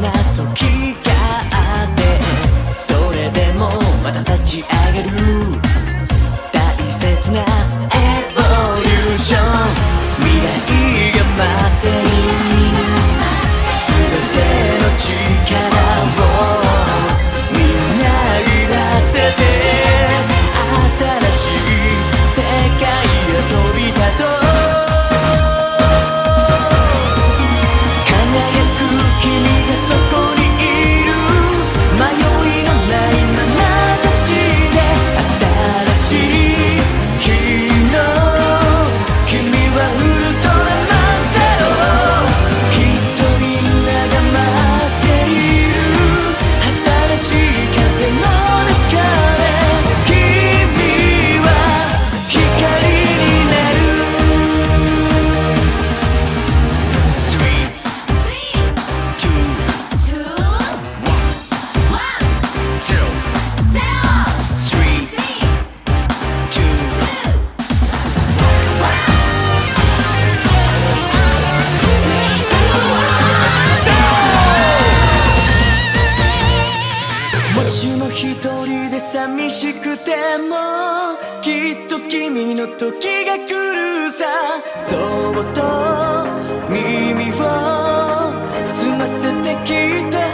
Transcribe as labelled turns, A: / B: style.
A: な時があってそれでもまた立ち上がる。大切な私も一人で寂しくてもきっと君の時が来るさ。そっと耳を澄ませてきて。